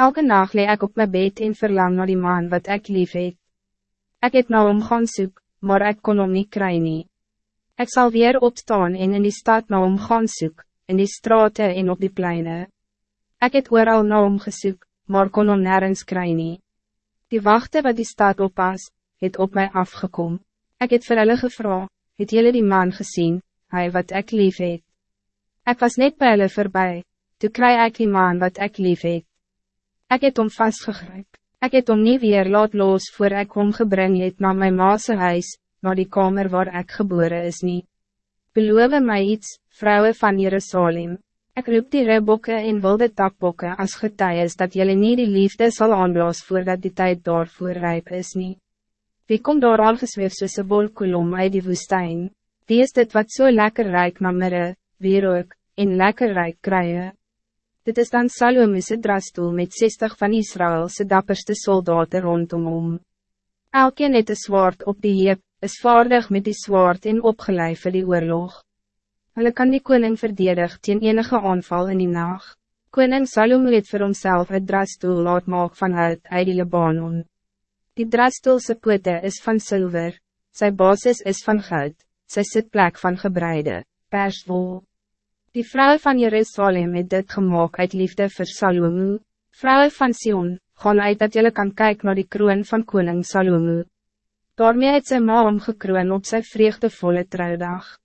Elke nacht lee ik op mijn bed en verlang naar die man wat ik lief het. Ik heb nou om gaan soek, maar ik kon hem niet krijgen. Ik zal weer opstaan en in die stad nou om gaan soek, in die straten en op die pleinen. Ik heb ooral nou om gesoek, maar kon hem nergens krijgen. Die wachten wat die stad oppas, het op mij afgekom. Ik het vir hulle gevra, het jullie die man gezien, hij wat ik lief het. Ik was net bij hulle voorbij, toen krijg ik die man wat ik lief het. Ik het om vastgegryp. Ik het om niet weer laat los voor ik om gebring het na my maase huis, na die kamer waar ik geboren is niet. Beloof mij iets, vrouwen van Jerusalem. Ik roep die ribbokke en wilde takbokke als getuies dat jullie niet die liefde zal aanblaas voordat die tijd daarvoor rijp is niet. Wie komt daar al gesweef soos een bolkolom uit die woestijn? Die is dit wat zo so lekker rijk na mirre, wierook, en lekker rijk krijgen. Dit is dan Salomo's drastoel met 60 van Israëlse dapperste soldaten rondom hom. Elkeen het een zwaard op die heep, is vaardig met die zwaard en opgeleid vir die oorlog. Hulle kan die koning verdedig teen enige aanval in die nacht. Koning Salomo het vir homself een drastoel laat maak van hout uit die Libanon. Die drastoelse pote is van zilver, zijn basis is van goud, sy sitplek van gebreide, perswol. Die vrouw van Jerusalem het dit gemaakt uit liefde voor Salomo. Vrouwen van Sion, gaan uit dat jullie kan kijken naar die kroon van koning Salomo. Daarmee het sy ma omgekroon op sy vreugdevolle trouwdag.